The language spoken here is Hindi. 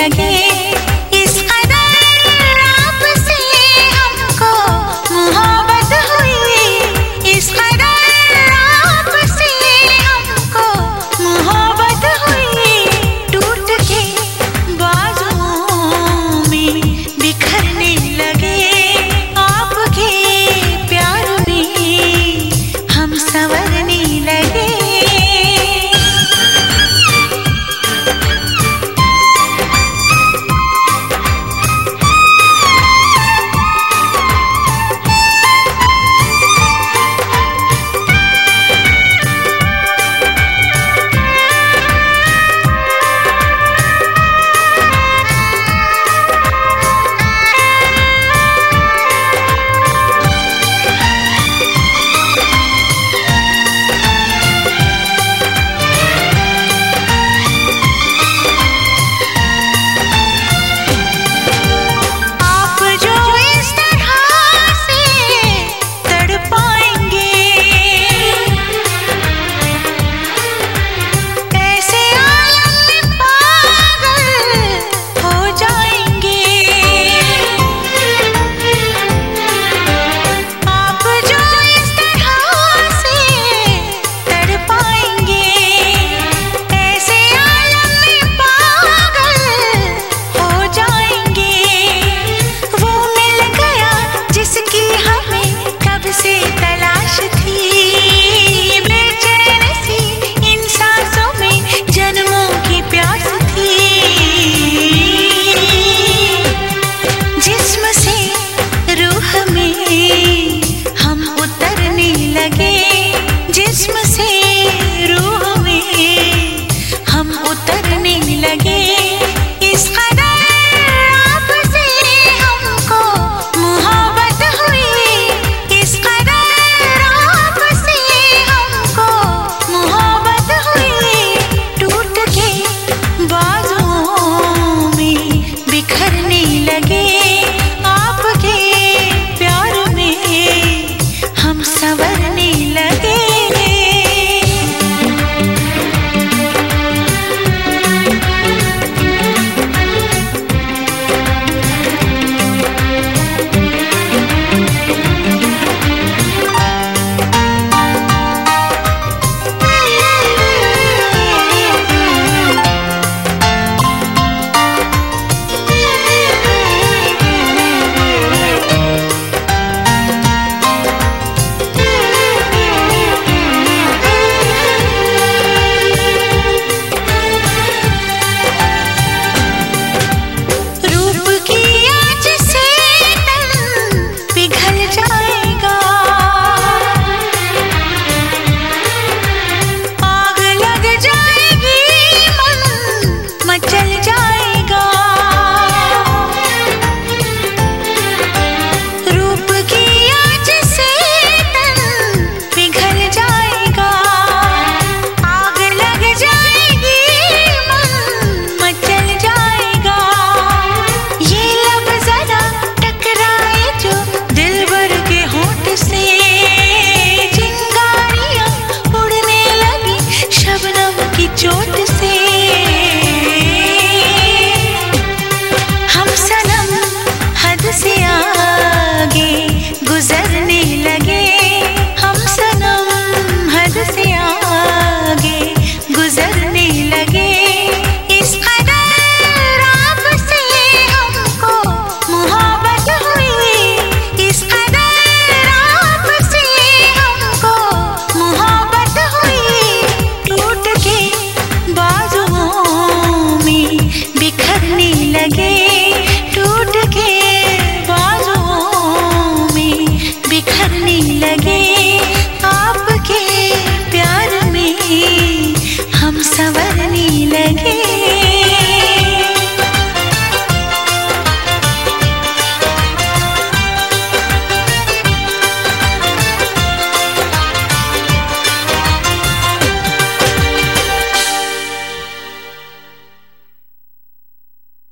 para que लगे लगे